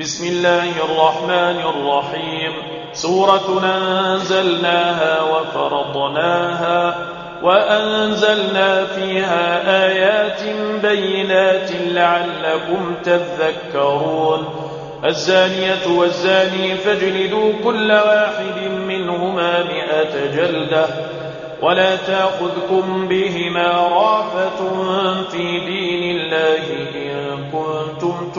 بسم الله الرحمن الرحيم. سورة أنزلناها وفرضناها وأنزلنا فيها آيات بينات لعلكم تذكرون. الزانية والزاني فاجلدوا كل واحد منهما مئة جلدة ولا تأخذكم بهما رافة في دين الله إن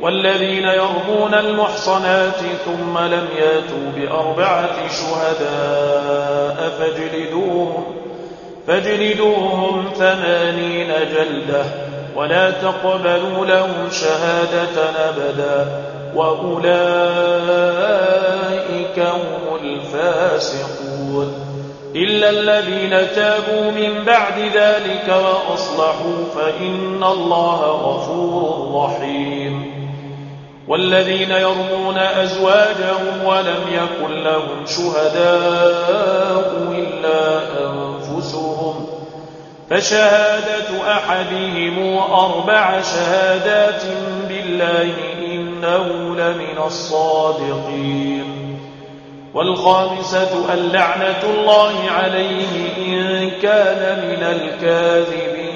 والذين يرمون المحصنات ثم لم ياتوا بأربعة شهداء فاجلدوهم, فاجلدوهم ثمانين جلدة ولا تقبلوا لهم شهادة أبدا وأولئك هم الفاسقون. إلا الذين تابوا من بعد ذلك وأصلحوا فإن الله غفور رحيم. والذين يرمون أزواجهم ولم يكن لهم شهداء إلا أنفسهم. فشهادة أحدهم أربع شهادات بالله إنه لمن الصادقين. والخامسة اللعنة الله عليه إن كان من الكاذبين.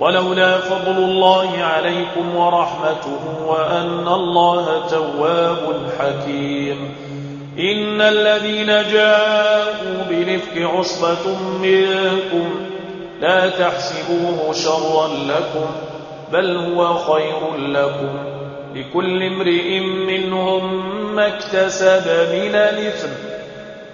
ولولا فضل الله عليكم ورحمته وأن الله تواب حكيم. إن الذين جاءوا بنفك عصبة منكم لا تحسبوه شرا لكم بل هو خير لكم. لكل امرئ منهم ما اكتسب من الإثم.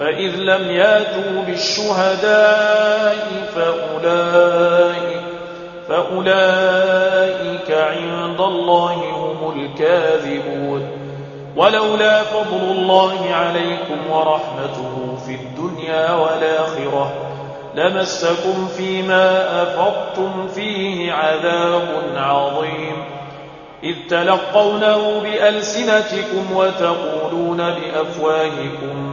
فإذ لم ياتوا بالشهداء فأولئك, فأولئك عند الله هم الكاذبون. ولولا فضل الله عليكم ورحمته في الدنيا والآخرة لمسكم فيما أفضتم فيه عذاب عظيم. إذ تلقونه بألسنتكم وتقولون بأفواهكم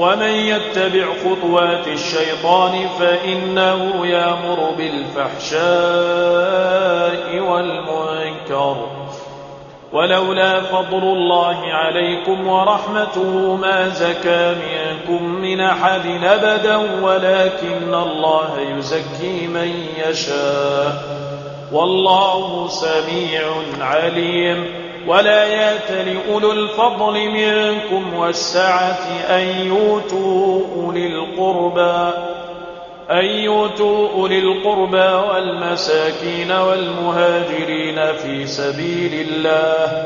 ومن يتبع خطوات الشيطان فإنه يامر بالفحشاء والمنكر ولولا فضل الله عليكم ورحمته ما زكى منكم من أحد أبدا ولكن الله يزكي من يشاء والله سميع عليم ولا يات لأولو الفضل منكم والسعة أن يوتوا أولي القربى أن يوتوا أولي القربى والمساكين والمهاجرين في سبيل الله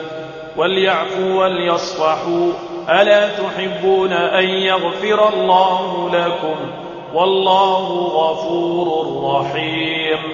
وليعفوا وليصفحوا. ألا تحبون أن يغفر الله لكم؟ والله غفور رحيم.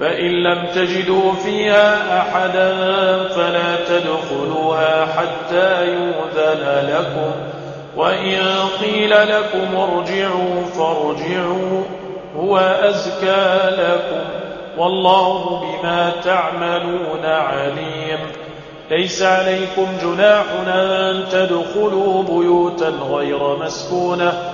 فإن لم تجدوا فيها أحدا فلا تدخلوها حتى يوذن لكم وإن قيل لكم ارجعوا فارجعوا هو أزكى لكم والله بما تعملون عليم ليس عليكم جناح أن تدخلوا بيوتا غير مسكونه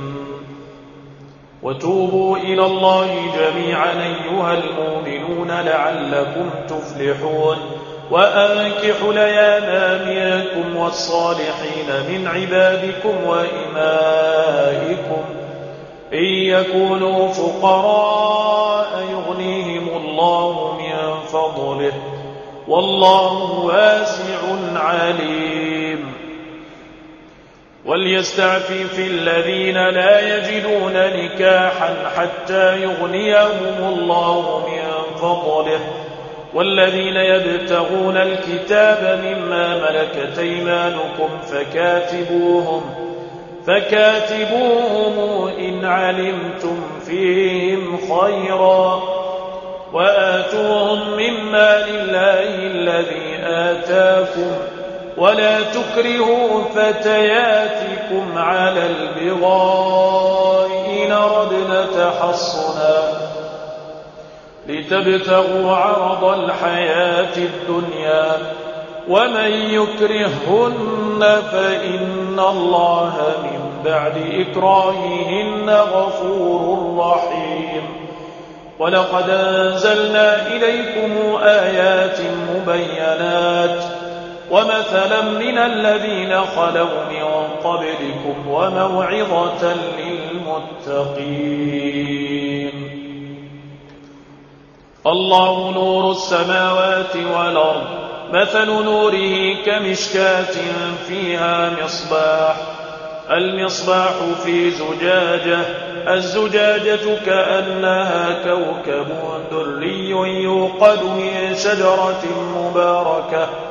وتوبوا إلى الله جميعا أيها المؤمنون لعلكم تفلحون وأنكحوا ليانا منكم والصالحين من عبادكم وإمائكم إن يكونوا فقراء يغنيهم الله من فضله والله واسع عليم وليستعفف الذين لا يجدون نكاحا حتى يغنيهم الله من فضله. والذين يبتغون الكتاب مما ملكت أيمانكم فكاتبوهم فكاتبوهم إن علمتم فيهم خيرا. وآتوهم مما لله الذي آتاكم ولا تكرهوا فتياتكم على البغاء إن ردنا تحصنا. لتبتغوا عرض الحياة الدنيا ومن يكرهن فإن الله من بعد إكراههن غفور رحيم. ولقد أنزلنا إليكم آيات مبينات ومثلا من الذين خلوا من قبلكم وموعظة للمتقين. الله نور السماوات والأرض مثل نوره كمشكات فيها مصباح المصباح في زجاجة الزجاجة كأنها كوكب دري يوقد من شجرة مباركة.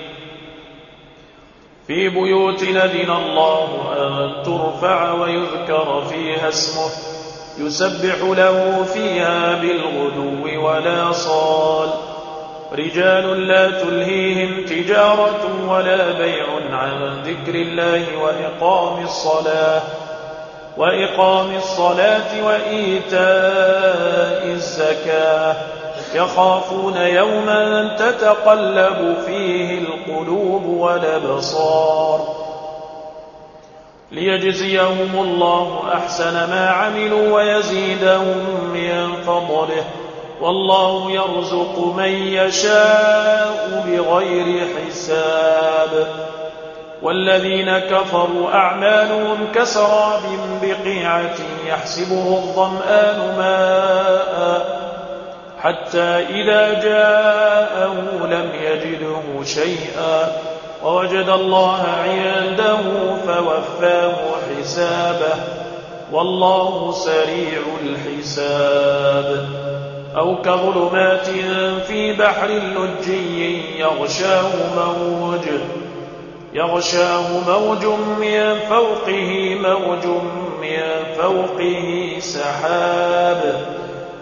في بيوت نذن الله أن ترفع ويذكر فيها اسمه يسبح له فيها بالغدو ولا صال رجال لا تلهيهم تجارة ولا بيع عن ذكر الله وإقام الصلاة وإقام الصلاة وإيتاء الزكاة يخافون يوما تتقلب فيه القلوب والأبصار ليجزيهم الله أحسن ما عملوا ويزيدهم من فضله والله يرزق من يشاء بغير حساب والذين كفروا أعمالهم كسراب بقيعة يحسبه الضمآن ماءً حتى إذا جاءه لم يجده شيئا. ووجد الله عنده فوفاه حسابه. والله سريع الحساب. أو كظلمات في بحر لجي يغشاه موج. يغشاه موج من فوقه موج من فوقه سحاب.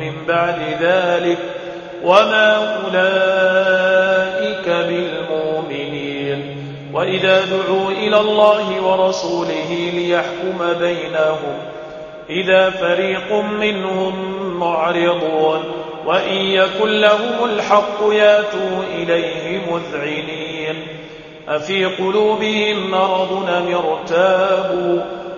من بعد ذلك وما أولئك بالمؤمنين وإذا دعوا إلى الله ورسوله ليحكم بينهم إذا فريق منهم معرضون وإن يكن لهم الحق ياتوا إليه مذعنين أفي قلوبهم مرض مرتابون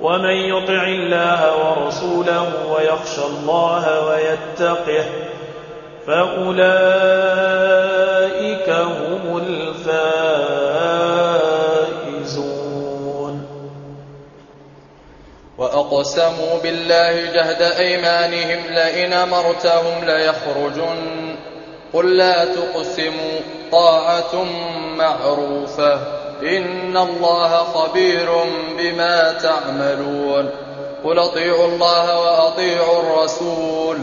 ومن يطع الله ورسوله ويخشى الله ويتقه فأولئك هم الفائزون وأقسموا بالله جهد أيمانهم لئن مرتهم ليخرجن قل لا تقسموا طاعة معروفة إن الله خبير بما تعملون قل اطيعوا الله وأطيعوا الرسول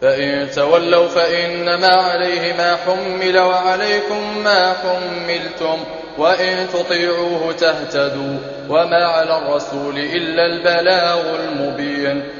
فإن تولوا فإنما عليه ما حمل وعليكم ما حملتم وإن تطيعوه تهتدوا وما على الرسول إلا البلاغ المبين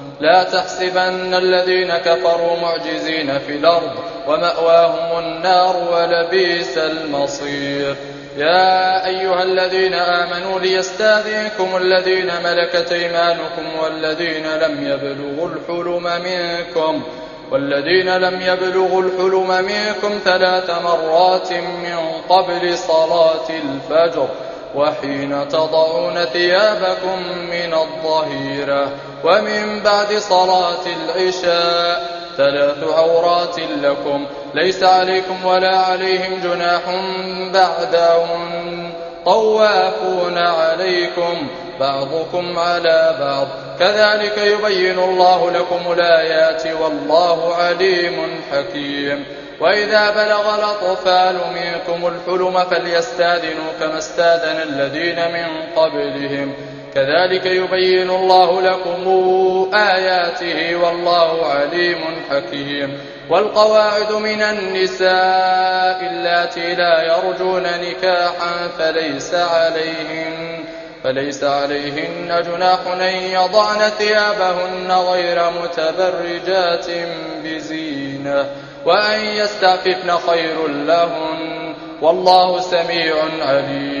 لا تحسبن الذين كفروا معجزين في الأرض ومأواهم النار ولبيس المصير. يا أيها الذين آمنوا ليستاذنكم الذين ملكت إيمانكم والذين لم يبلغوا الحلم منكم والذين لم يبلغوا الحلم منكم ثلاث مرات من قبل صلاة الفجر وحين تضعون ثيابكم من الظهيرة. ومن بعد صلاة العشاء ثلاث عورات لكم. ليس عليكم ولا عليهم جناح بعدهم طوافون عليكم. بعضكم على بعض. كذلك يبين الله لكم الآيات والله عليم حكيم. وإذا بلغ الأطفال منكم الحلم فليستاذنوا كما استاذن الذين من قبلهم. كذلك يبين الله لكم آياته والله عليم حكيم. والقواعد من النساء التي لا يرجون نكاحا فليس عليهن فليس عليهن جناح أن يضعن ثيابهن غير متبرجات بزينة وأن يستعففن خير لهن. والله سميع عليم.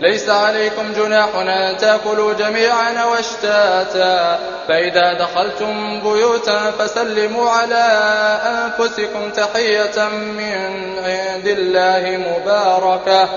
ليس عليكم جناح أن تأكلوا جميعا واشتاتا. فإذا دخلتم بيوتا فسلموا على أنفسكم تحية من عند الله مباركة.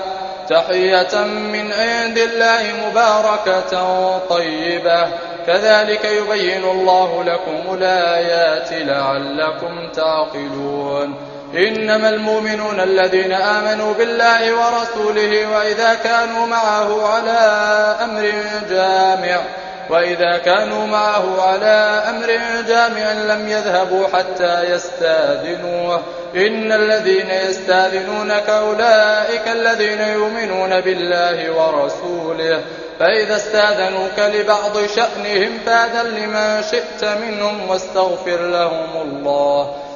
تحية من عند الله مباركة طيبة. كذلك يبين الله لكم الآيات لعلكم تعقلون. إنما المؤمنون الذين آمنوا بالله ورسوله وإذا كانوا معه على أمر جامع وإذا كانوا معه على أمر جامع لم يذهبوا حتى يستاذنوه. إن الذين يستاذنونك أولئك الذين يؤمنون بالله ورسوله. فإذا استاذنوك لبعض شأنهم فأذن لما شئت منهم واستغفر لهم الله.